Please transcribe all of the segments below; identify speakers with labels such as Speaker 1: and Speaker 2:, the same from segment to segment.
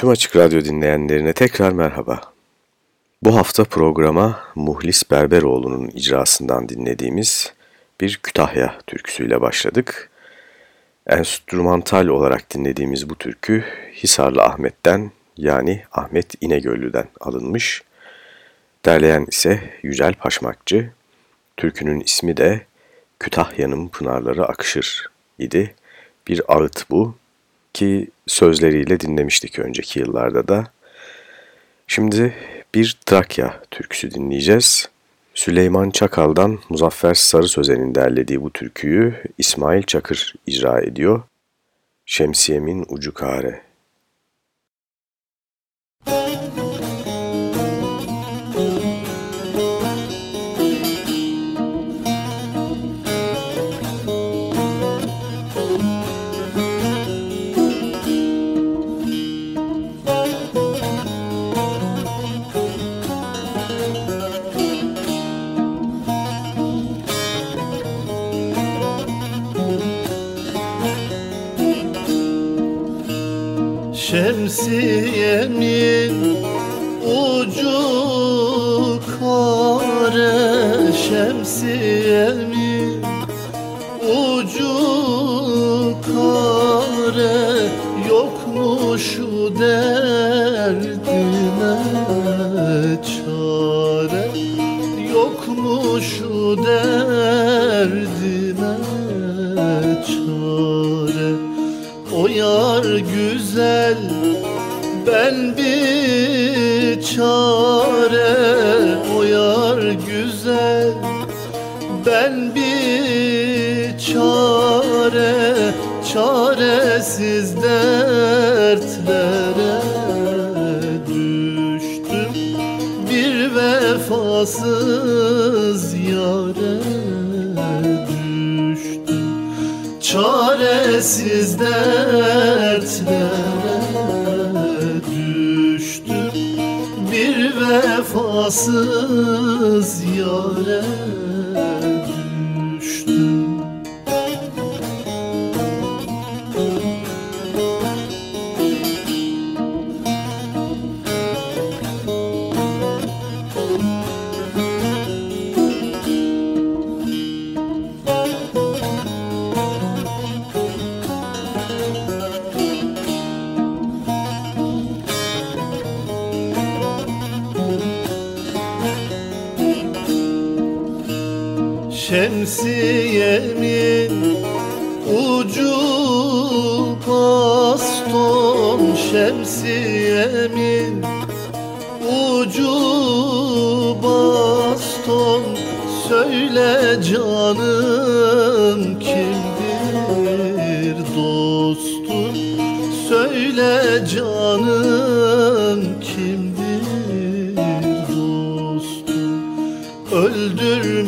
Speaker 1: Tüm Açık Radyo dinleyenlerine tekrar merhaba. Bu hafta programa Muhlis Berberoğlu'nun icrasından dinlediğimiz bir Kütahya türküsüyle başladık. Enstrümantal olarak dinlediğimiz bu türkü Hisarlı Ahmet'ten yani Ahmet İnegöllü'den alınmış. Derleyen ise Yücel Paşmakçı. Türkünün ismi de Kütahya'nın Pınarları Akışır idi. Bir ağıt bu ki sözleriyle dinlemiştik önceki yıllarda da. Şimdi bir Trakya türküsü dinleyeceğiz. Süleyman Çakal'dan Muzaffer Sarı Sözen'in derlediği bu türküyü İsmail Çakır icra ediyor. Şemsiyemin ucu kare.
Speaker 2: گشوده vefasız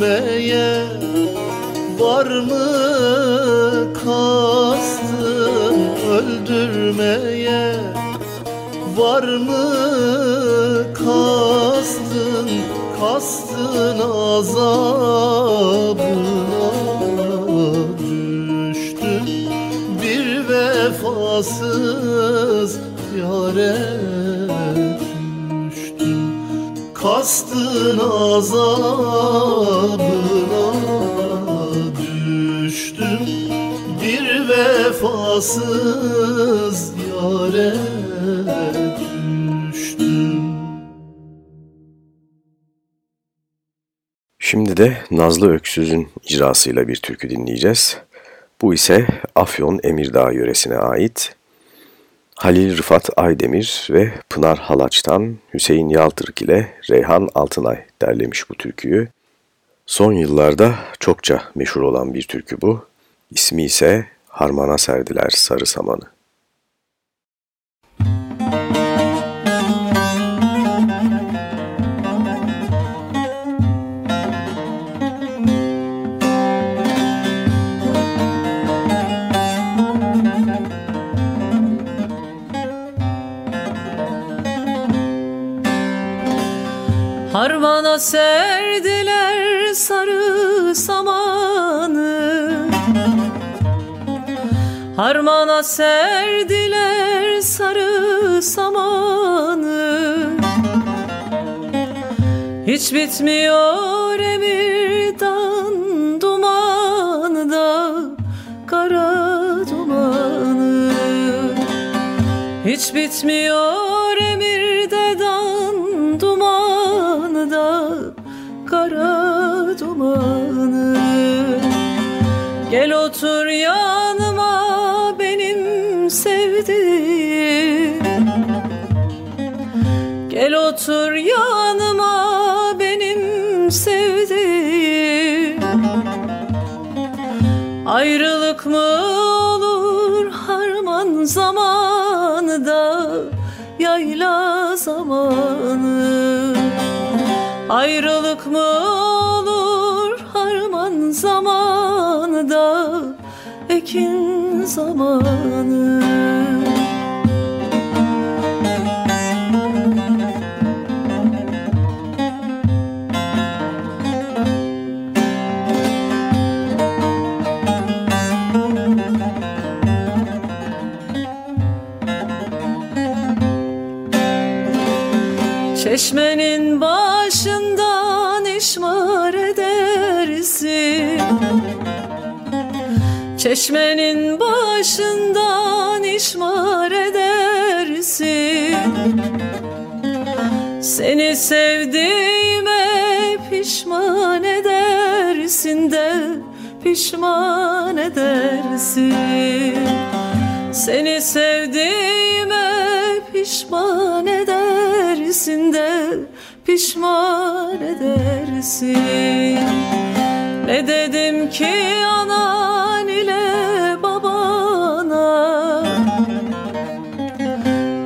Speaker 2: Öldürmeye Var mı kastın? Öldürmeye Var mı kastın? Kastın azabına düştüm Bir vefasız yare Kastın azabına vefasız yare düştüm.
Speaker 1: Şimdi de Nazlı Öksüz'ün icrasıyla bir türkü dinleyeceğiz. Bu ise Afyon Emirdağ yöresine ait. Halil Rıfat Aydemir ve Pınar Halaç'tan Hüseyin Yaltırk ile Reyhan Altınay derlemiş bu türküyü. Son yıllarda çokça meşhur olan bir türkü bu. İsmi ise harmana serdiler sarı samanı.
Speaker 3: Harmana serdiler sarı samanı. Harmana serdiler sarı samanı. Hiç bitmiyor emirdan dumanı da Kara dumanı. Hiç bitmiyor otur Çeşmenin başından işmar edersin. Çeşmenin başından işmar edersin. Seni sevdiğime pişman edersin de pişman edersin. Seni sevdiğime pişman pişman edersin. Ne dedim ki anan ile babana?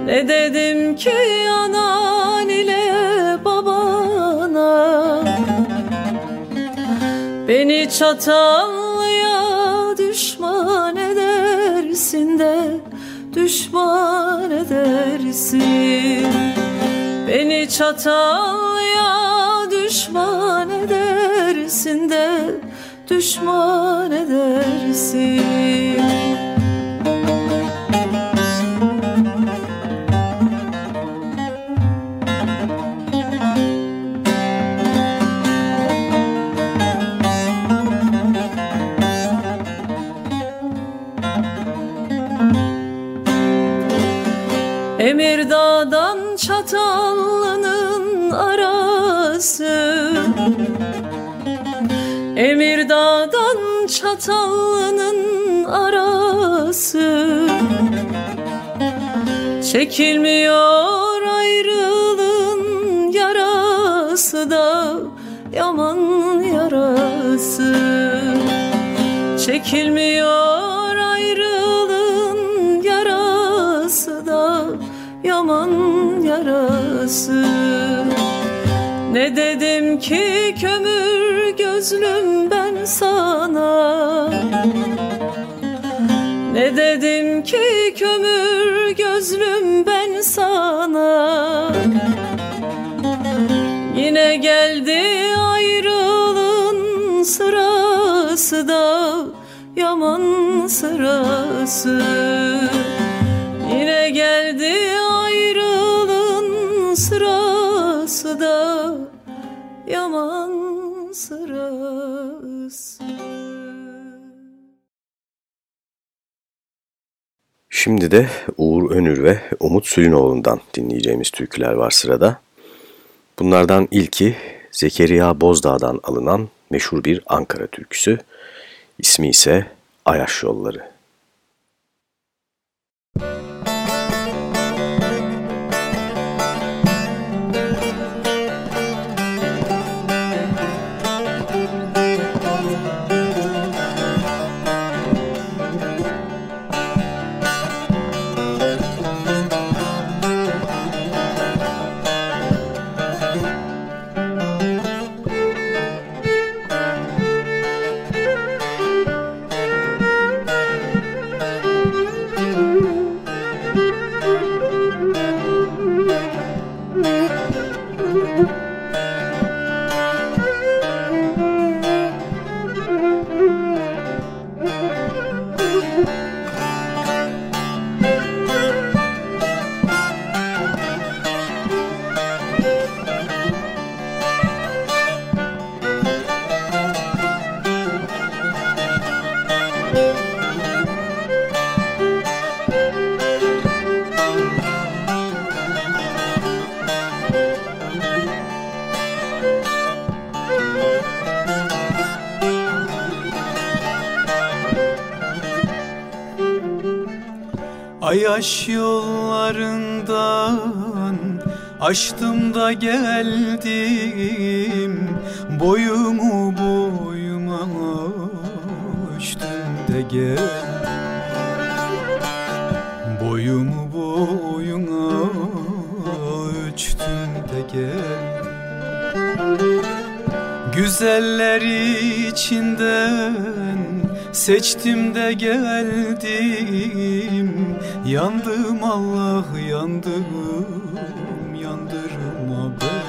Speaker 3: Ne dedim ki anan ile babana? Beni çatallıya Beni çatallıya düşman edersin de düşman edersin Çekilmiyor ayrılığın yarası da Yaman yarası. Çekilmiyor ayrılığın yarası da Yaman yarası. Ne dedim ki kömür gözlüm ben sana? Ne dedim ki kömür gözlüm ben sana. Yine geldi ayrılığın sırası da Yaman sırası
Speaker 1: Şimdi de Uğur Önür ve Umut Sülünoğlu'ndan dinleyeceğimiz türküler var sırada. Bunlardan ilki Zekeriya Bozdağ'dan alınan meşhur bir Ankara türküsü. İsmi ise Ayaş Yolları.
Speaker 4: Ayaş yollarından Açtım da geldim Boyumu boyuma açtım da geldim. Boyumu boyuna ölçtüm de geldim. Güzeller içinden seçtim de geldim. Yandım Allah yandım yandırma ben.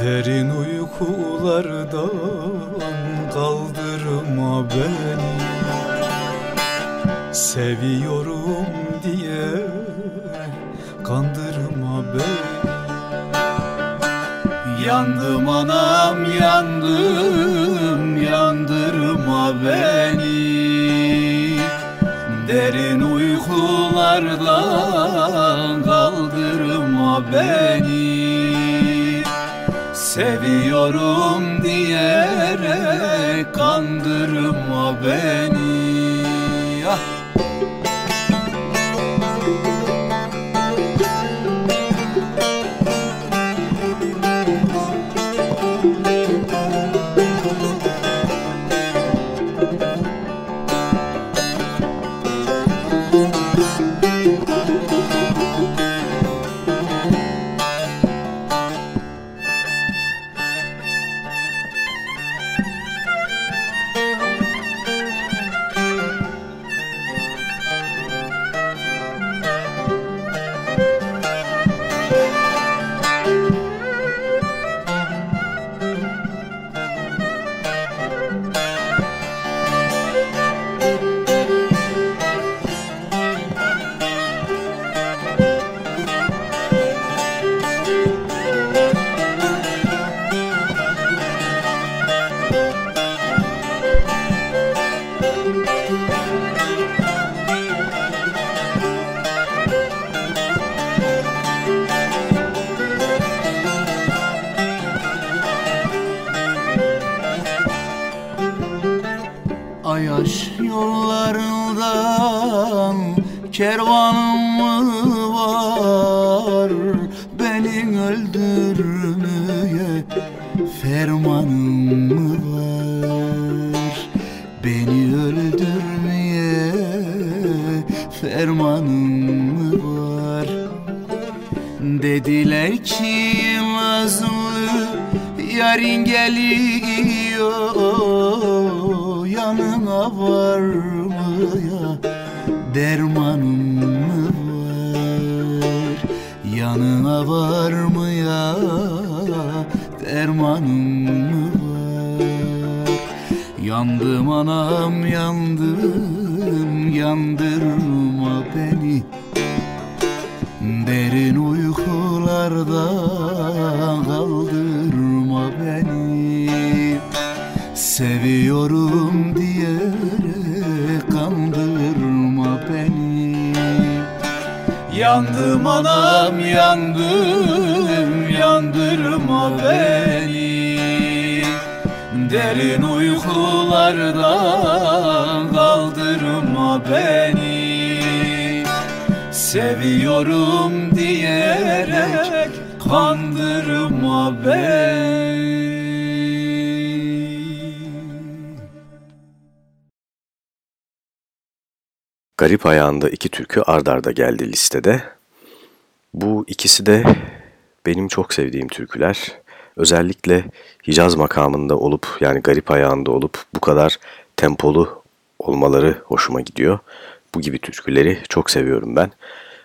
Speaker 4: Derin uykulardan kaldırma beni. Seviyorum diye kandırma Yandım anam yandım yandırma beni. Derin uykulardan kaldırma beni. Seviyorum diyerek kandırma beni
Speaker 5: yandım yandırma beni. Derin
Speaker 4: uykulardan kaldırma beni. Seviyorum diyerek kandırma beni.
Speaker 1: Garip ayağında iki türkü ard arda geldi listede. Bu ikisi de benim çok sevdiğim türküler. Özellikle Hicaz makamında olup yani garip ayağında olup bu kadar tempolu olmaları hoşuma gidiyor. Bu gibi türküleri çok seviyorum ben.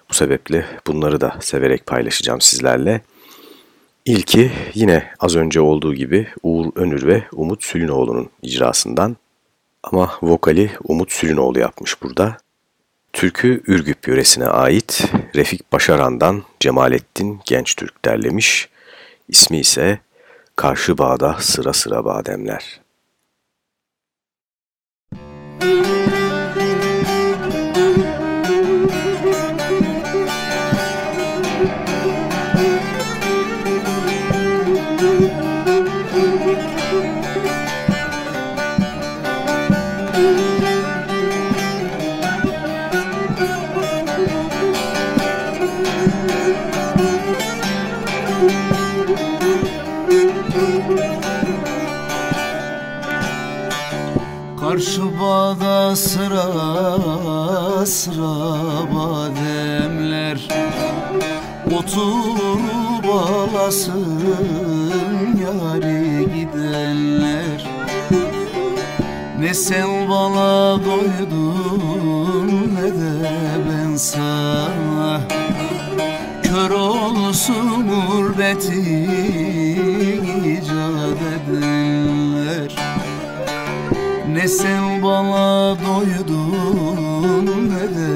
Speaker 1: Bu sebeple bunları da severek paylaşacağım sizlerle. İlki yine az önce olduğu gibi Uğur Önür ve Umut Sülünoğlu'nun icrasından. Ama vokali Umut Sülünoğlu yapmış burada. Türkü Ürgüp yöresine ait Refik Başaran'dan Cemalettin Genç Türk derlemiş. İsmi ise Karşı Bağda Sıra Sıra Bademler.
Speaker 4: Bağda sıra sıra bademler. Oturup alasın yari gidenler. Ne sen bana doydun ne de ben sana. Kör olsun gurbeti Ne sen bana doydun ne de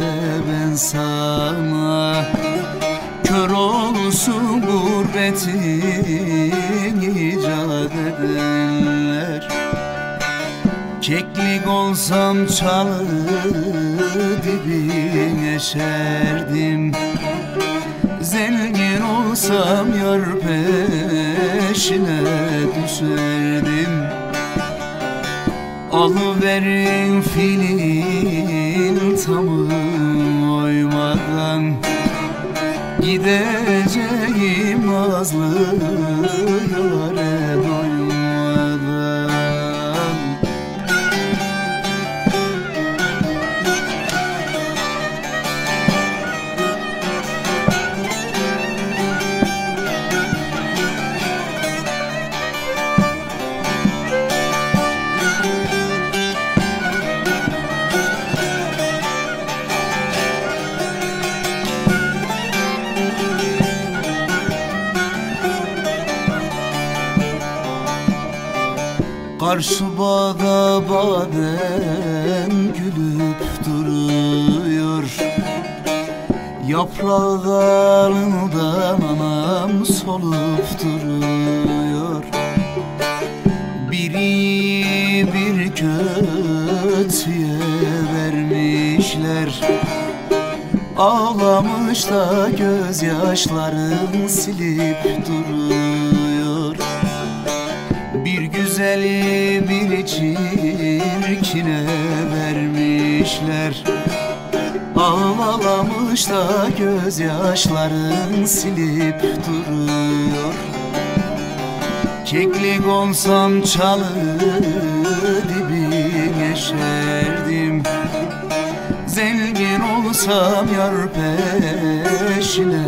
Speaker 4: ben sana. Kör olsun gurbetin icat edenler. Keklik olsam çalı dibine şerdim Zengin olsam yar peşine düşerdim Alıverin filin tamı oymadan. Gideceğim nazlı Karşı bağda badem gülüp duruyor. Yaprağı dalından anam solup duruyor. Biri bir kötüye vermişler. Ağlamış da gözyaşların silip duruyor. Bir güzeli bir çirkine vermişler. Ağlamış da gözyaşların silip duruyor. Keklik olsam çalı dibine şerdim Zengin olsam yar peşine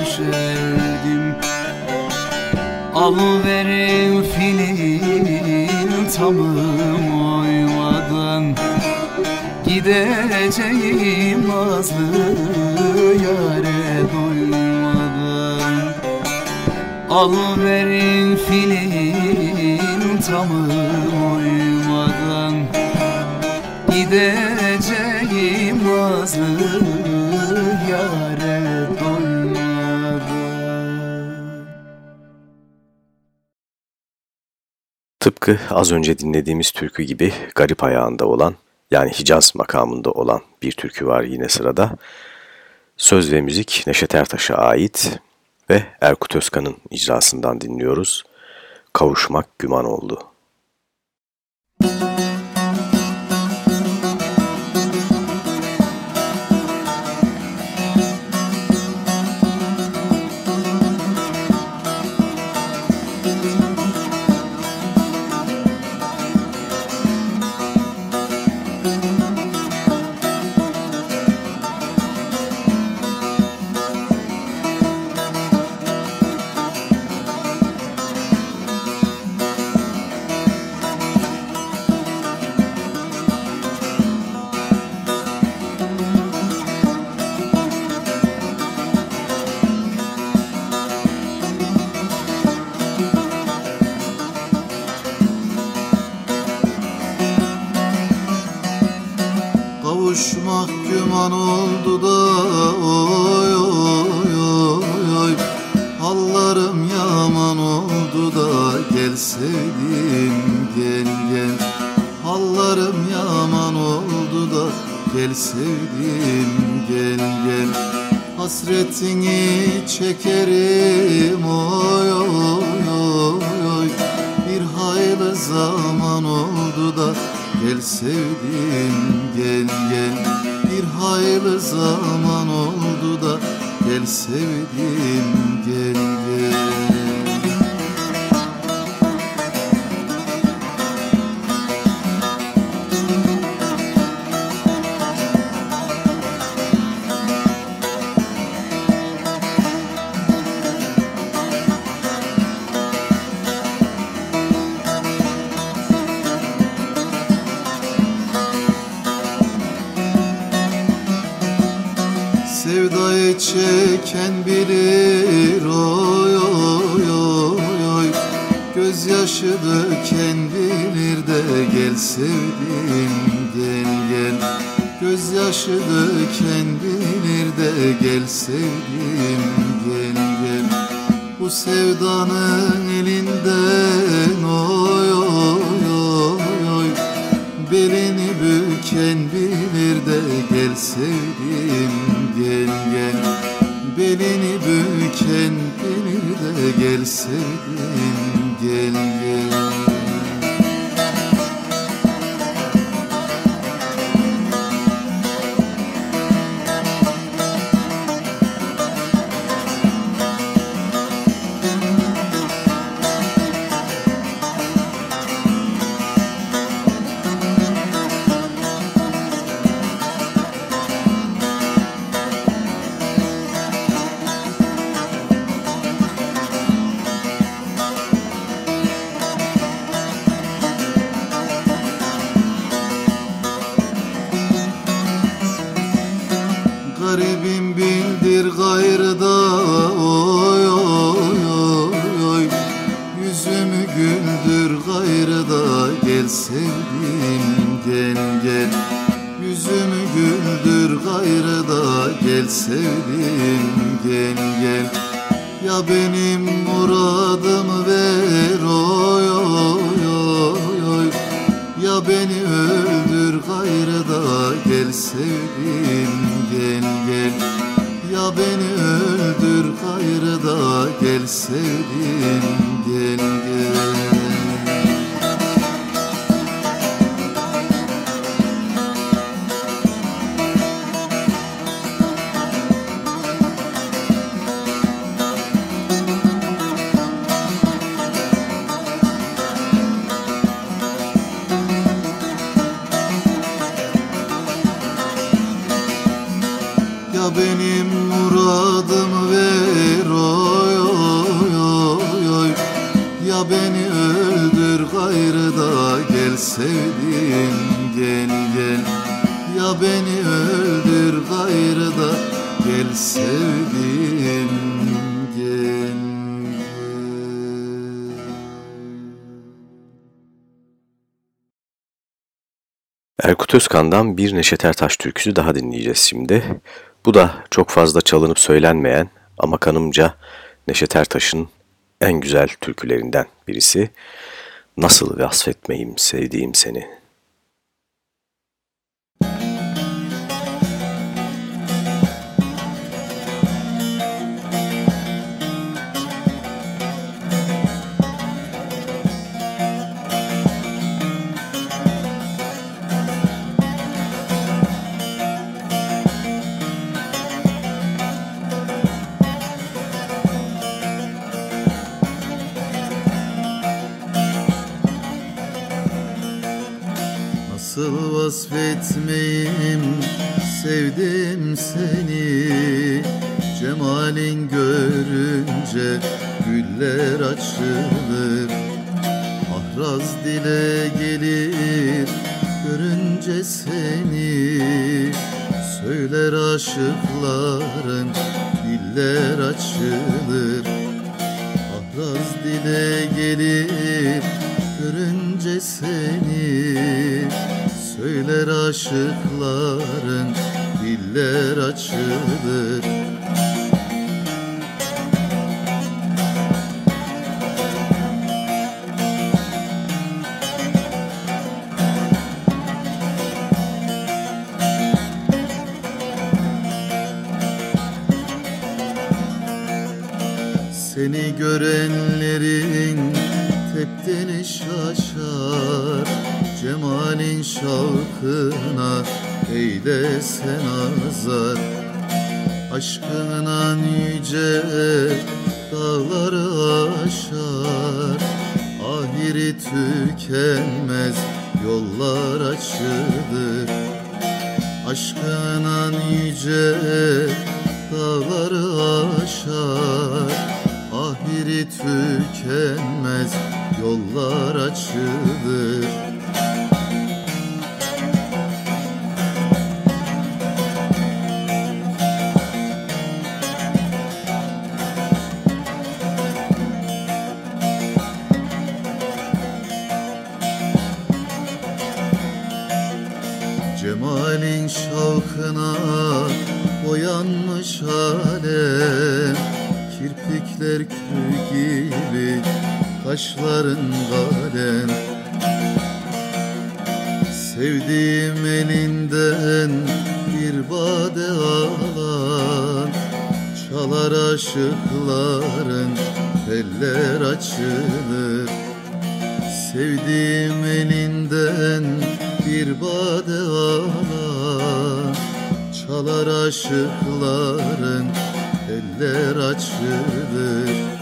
Speaker 4: düşerdim. Alıverin filin tamım oymadan Gideceğim nazlı yare doymadan Alıverin filin tamım oymadan Gideceğim nazlı yare
Speaker 1: Tıpkı az önce dinlediğimiz türkü gibi garip ayağında olan yani Hicaz makamında olan bir türkü var yine sırada. Söz ve müzik Neşet Ertaş'a ait ve Erkut Özkan'ın icrasından dinliyoruz. Kavuşmak güman oldu.
Speaker 6: Kavuşmak Gözyaşı döken bilir de gel sevdim gel gel. Bu sevdanın elinden oy oy oy oy. Belini büken bilir de gel sevdim gel gel. Belini büken bilir de gel sevdim gel gel
Speaker 1: Erkut Özkan'dan bir Neşet Ertaş türküsü daha dinleyeceğiz şimdi. Bu da çok fazla çalınıp söylenmeyen ama kanımca Neşet Ertaş'ın en güzel türkülerinden birisi. Nasıl vasfetmeyim sevdiğim seni.
Speaker 6: Vasfetmeyim sevdim seni. Cemalin görünce güller açılır. Ahraz dile gelir görünce seni. Söyler aşıkların diller açılır. Ahraz dile gelir görünce seni Söyler aşıkların diller açılır eylesen azar. Aşkından yüce aşıkların eller açılır. Sevdiğim elinden bir bade alan. Çalar aşıkların eller açılır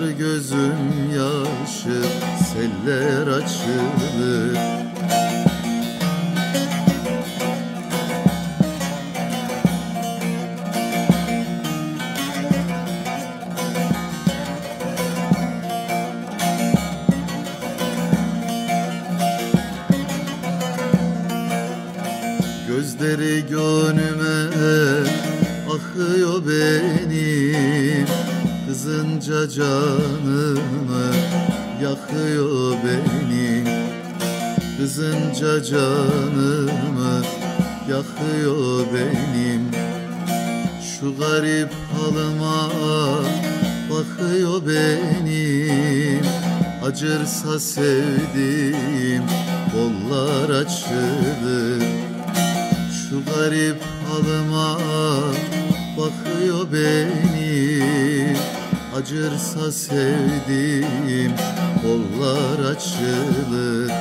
Speaker 6: Gözüm yaşı seller açılır Kızınca canımı yakıyor beni. Kızınca canımı yakıyor benim Şu garip halıma bakıyor benim Acırsa sevdiğim kollar açılır Acırsa sevdiğim kollar açılır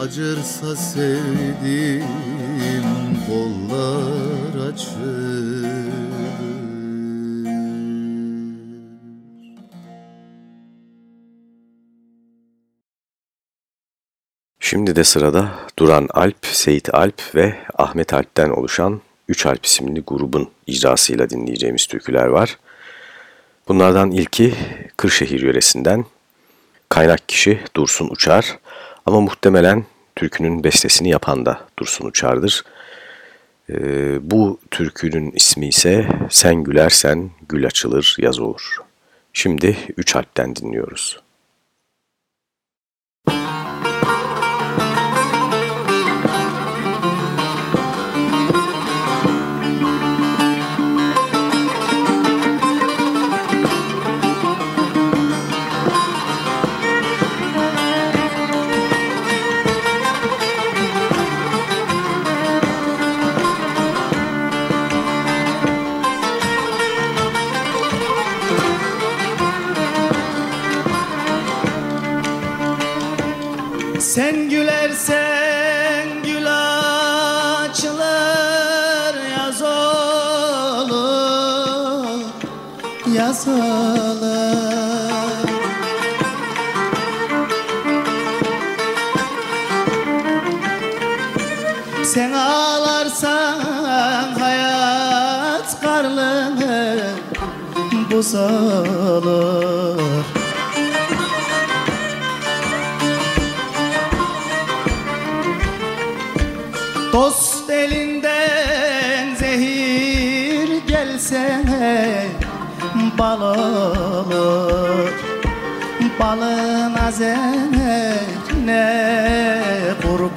Speaker 6: Acırsa sevdiğim kollar açılır
Speaker 1: Şimdi de sırada Duran Alp, Seyit Alp ve Ahmet Alp'ten oluşan Üç Alp isimli grubun icrasıyla dinleyeceğimiz türküler var. Bunlardan ilki Kırşehir yöresinden. Kaynak kişi Dursun Uçar ama muhtemelen türkünün bestesini yapan da Dursun Uçar'dır. Ee, bu türkünün ismi ise Sen gülersen gül açılır yaz olur. Şimdi Üç Alp'ten dinliyoruz.
Speaker 7: Sen gülersen gül açılır yaz olur yaz olur. Sen ağlarsan hayat karlını buz olur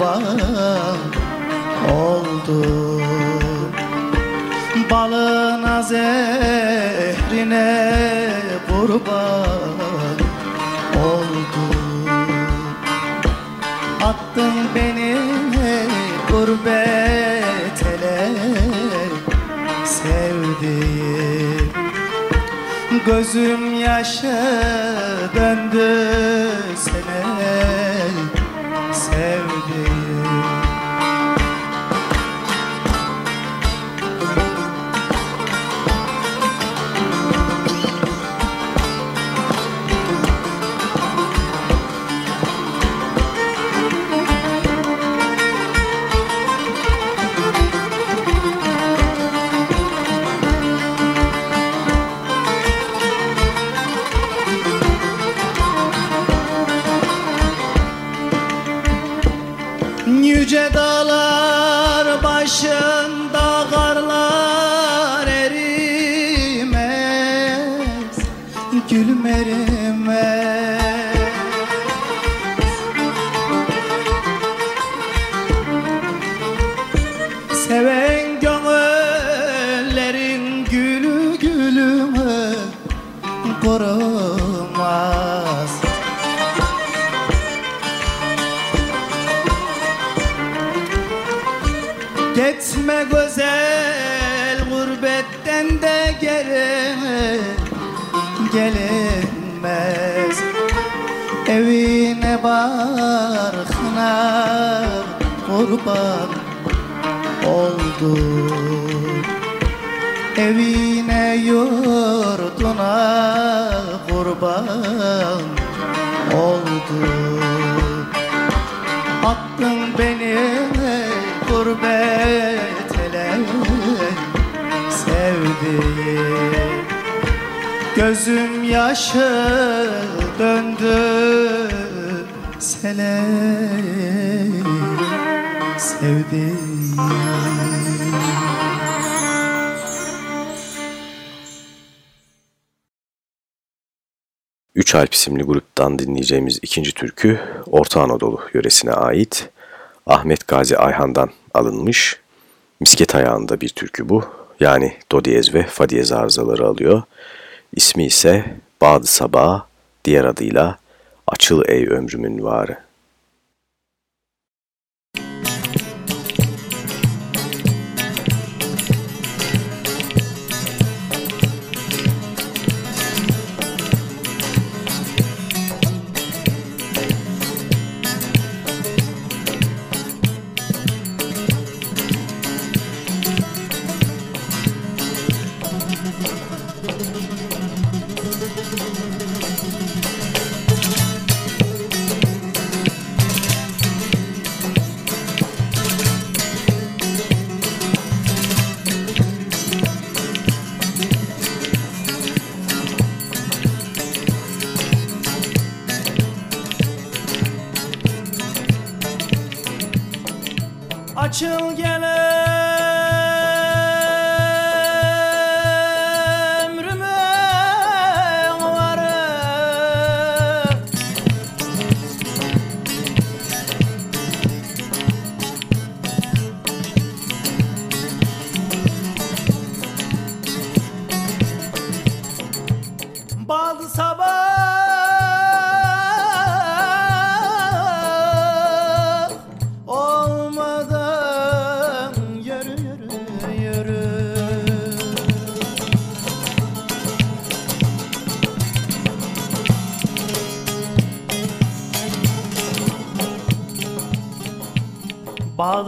Speaker 7: kurban oldu. Balına zehrine kurban oldu. Attın beni gurbet ele Sevdiğim. Gözüm yaşa döndü sene kurban oldu. Evine yurduna kurban oldu. Attın beni gurbet ele Gözüm yaşı döndü sele
Speaker 1: Üç Alp isimli gruptan dinleyeceğimiz ikinci türkü Orta Anadolu yöresine ait Ahmet Gazi Ayhan'dan alınmış. Misket ayağında bir türkü bu. Yani do diyez ve fa diyez arızaları alıyor. İsmi ise Bağdı Sabah, diğer adıyla Açıl Ey Ömrümün Varı.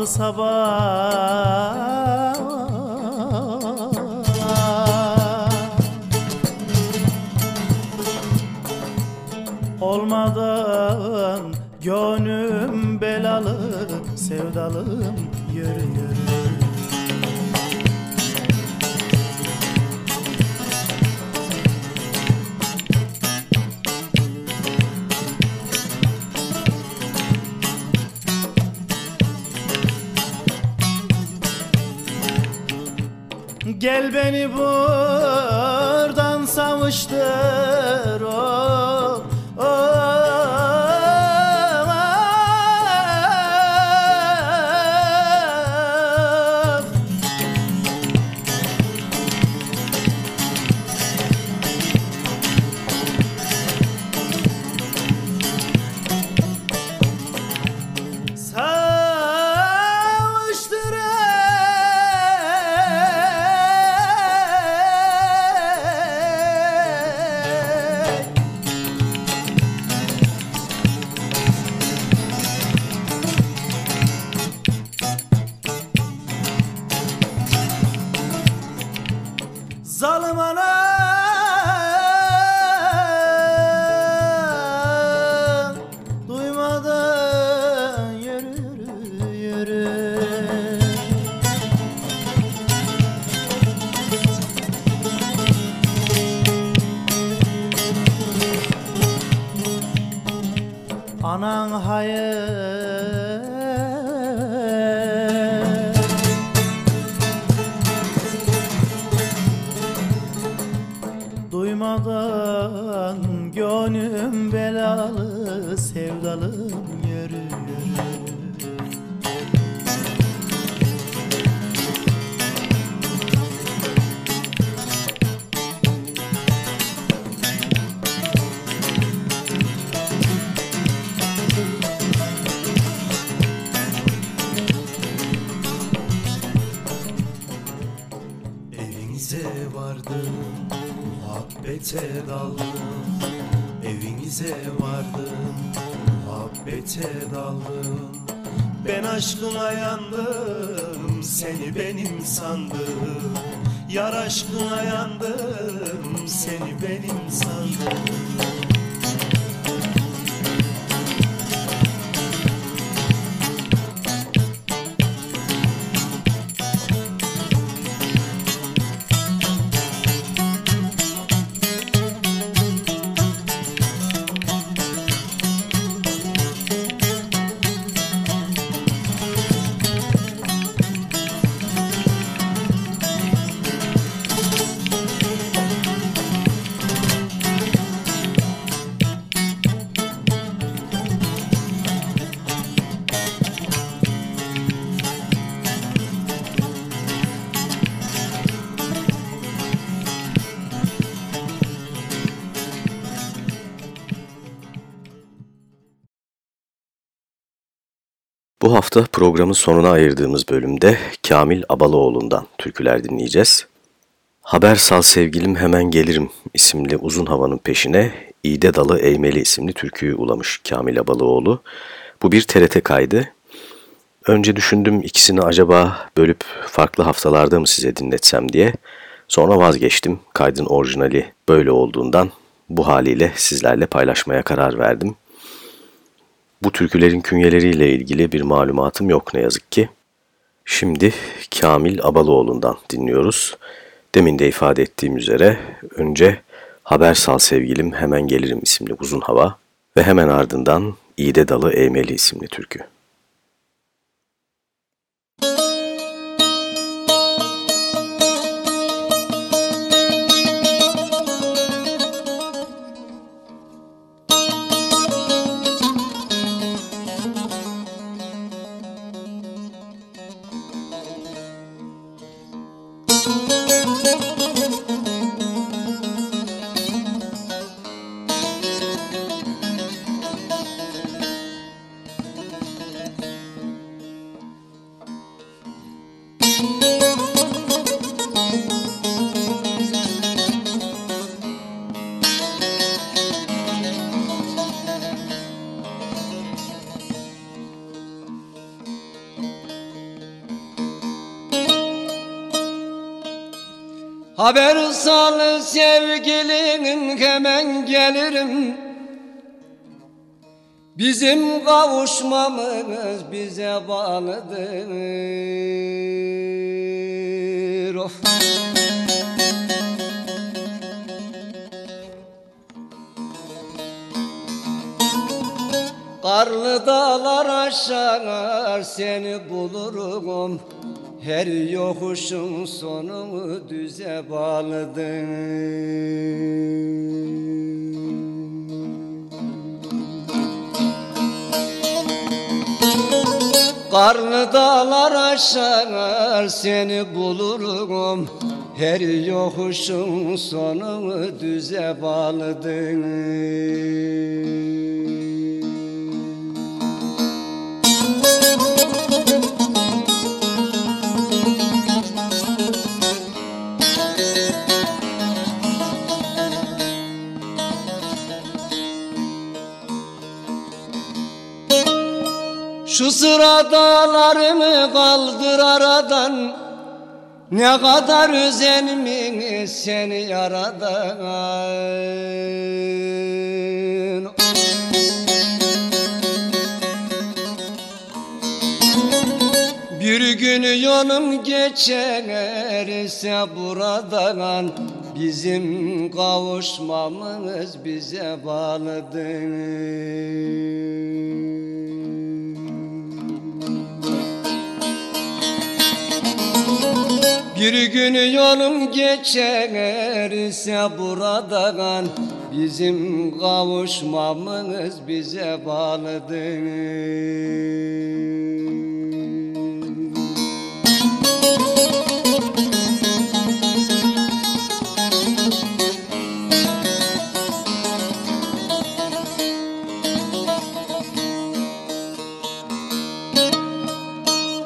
Speaker 7: Sabah olmadan Gönlüm belalı sevdalım yürü yürü Gel beni buradan savuştur
Speaker 8: muhabbete daldım Evinize vardım, muhabbete daldım Ben aşkına yandım, seni benim sandım Yar aşkına yandım, seni benim sandım
Speaker 1: hafta programın sonuna ayırdığımız bölümde Kamil Abalıoğlu'ndan türküler dinleyeceğiz. Haber sal sevgilim hemen gelirim isimli uzun havanın peşine İğde Dalı Eğmeli isimli türküyü ulamış Kamil Abalıoğlu. Bu bir TRT kaydı. Önce düşündüm ikisini acaba bölüp farklı haftalarda mı size dinletsem diye. Sonra vazgeçtim. Kaydın orijinali böyle olduğundan bu haliyle sizlerle paylaşmaya karar verdim. Bu türkülerin künyeleriyle ilgili bir malumatım yok ne yazık ki. Şimdi Kamil Abalıoğlu'ndan dinliyoruz. Demin de ifade ettiğim üzere önce Haber Sal Sevgilim Hemen Gelirim isimli uzun hava ve hemen ardından İğde Dalı Eğmeli isimli türkü.
Speaker 9: Gelirim. Bizim kavuşmamız bize bağlıdır. Of. Karlı dağlar aşar seni bulurum her yokuşun sonu düze bağlıdır Karlı dağlar aşar seni bulurum. Her yokuşun sonu düze bağlıdır Şu sıra kaldır aradan. Ne kadar özenmiş seni yaradan. Bir gün yolum geçerse buradan Bizim kavuşmamız bize bağlıdır Bir gün yolum geçerse buradan Bizim kavuşmamız bize bağlıdır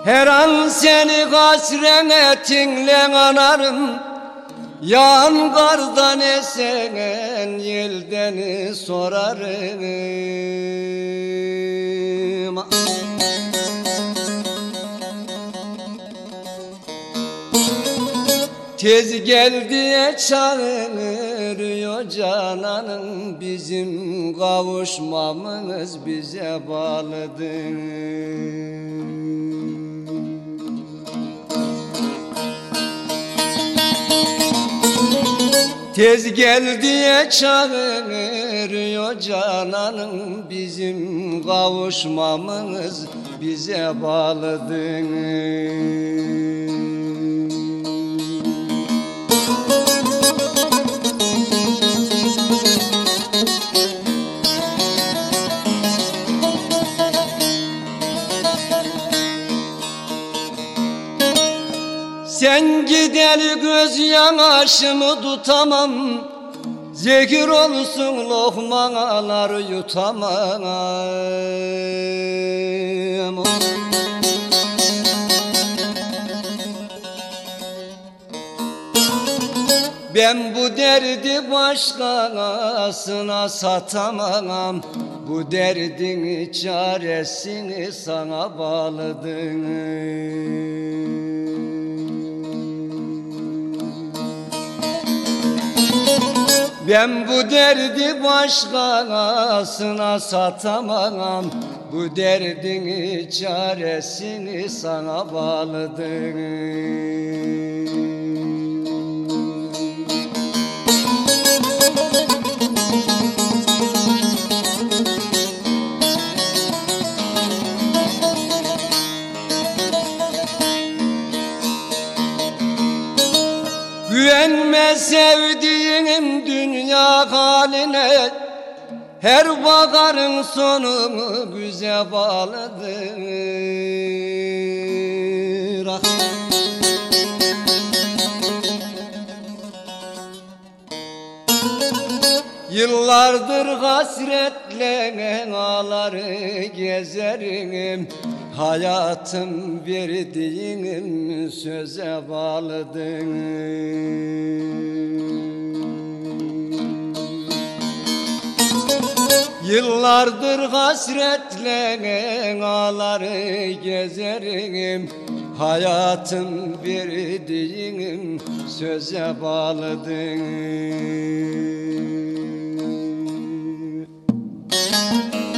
Speaker 9: Her an seni hasretinle anarım. Yağan kardan esen yelden sorarım. Tez gel diye çağırıyor cananım. Bizim kavuşmamız bize bağlıdır Tez gel diye çağırıyor cananım. Bizim kavuşmamız bize bağlıdır Sen gideli göz yanaşımı tutamam. Zehir olsun lokmalar yutamam. Ben bu derdi başkasına satamam. Bu derdin çaresini sana bağladım Ben bu derdi başkasına satamam. Bu derdin çaresini sana bağladım Her bakarın sonu bize bağlıdır? Ah. Yıllardır hasretle ağları gezerim. Hayatım verdiğim söze bağlıdır Yıllardır hasretle ağları gezerim. Hayatım verdiğim söze bağlıdır. İde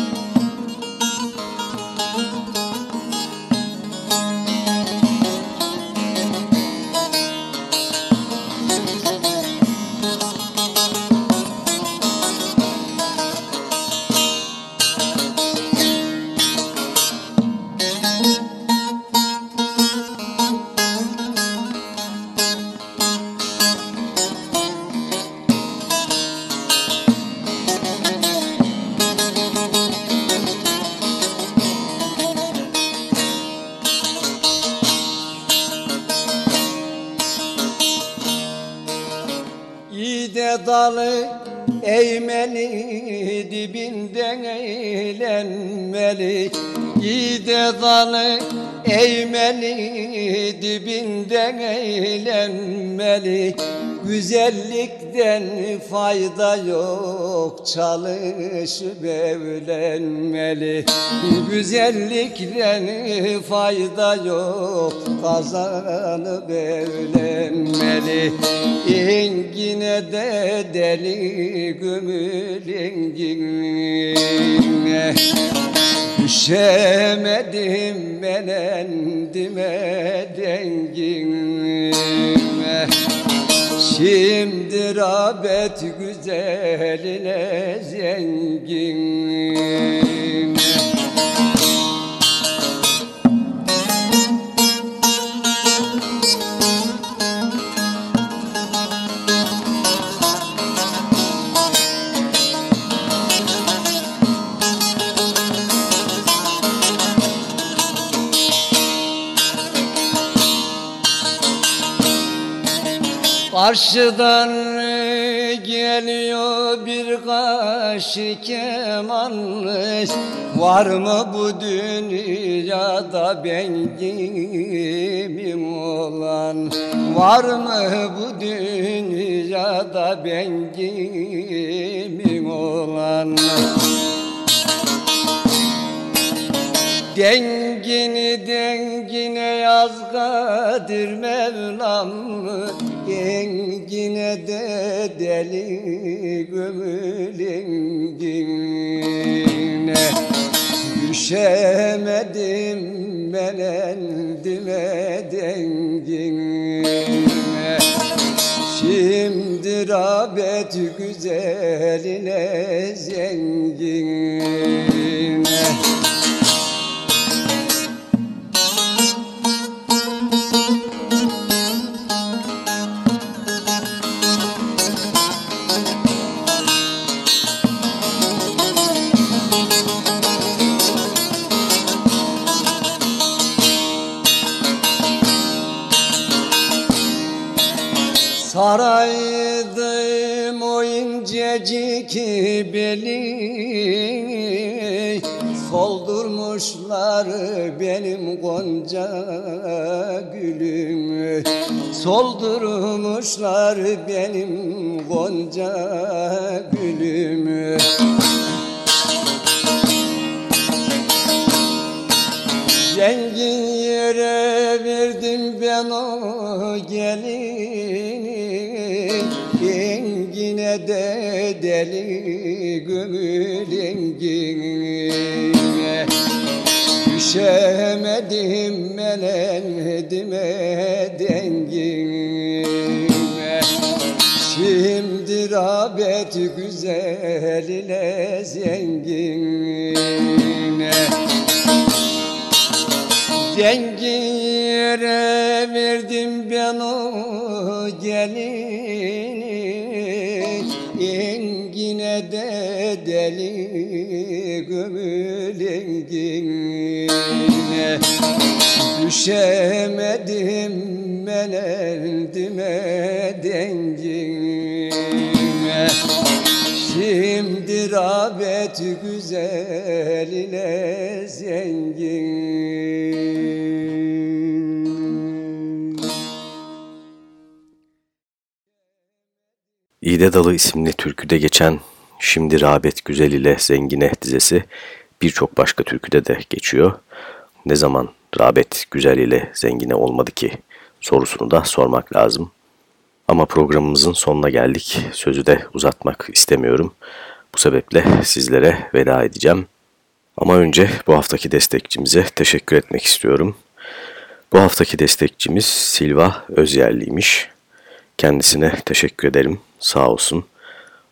Speaker 9: dibinden eğlenmeli. İde dalı eğmeli. Dibinden eğlenmeli Güzellikten fayda yok çalışıp evlenmeli. Güzellikten fayda yok kazanıp evlenmeli. İngine de deli gümül ingine Düşemedim ben endime dengime Şimdi rağbet güzeline zengin Karşıdan geliyor bir kaşı keman Var mı bu dünyada ben gibim olan? Var mı bu dünyada ben gibim olan Dengini dengine yaz Kadir Mevlam Dengine de deli gömülengine Düşemedim ben endime dengine. Şimdi rağbet güzeline zengine Soldurmuşlar benim gonca gülümü Soldurmuşlar benim gonca gülümü Zengin yere verdim ben o gelini. Yengine de deli gönül engine Düşemedim ben endime dengine Şimdi rağbet güzeline zengine. Zengin yere verdim ben o gelini de deli gömül engine Düşemedim ben eldime dengine Şimdi rağbet güzeline zengin.
Speaker 1: İğde Dalı isimli türküde geçen Şimdi Rağbet Güzel ile Zengine dizesi birçok başka türküde de geçiyor. Ne zaman Rağbet Güzel ile Zengine olmadı ki sorusunu da sormak lazım. Ama programımızın sonuna geldik. Sözü de uzatmak istemiyorum. Bu sebeple sizlere veda edeceğim. Ama önce bu haftaki destekçimize teşekkür etmek istiyorum. Bu haftaki destekçimiz Silva Özyerliymiş. Kendisine teşekkür ederim. Sağ olsun.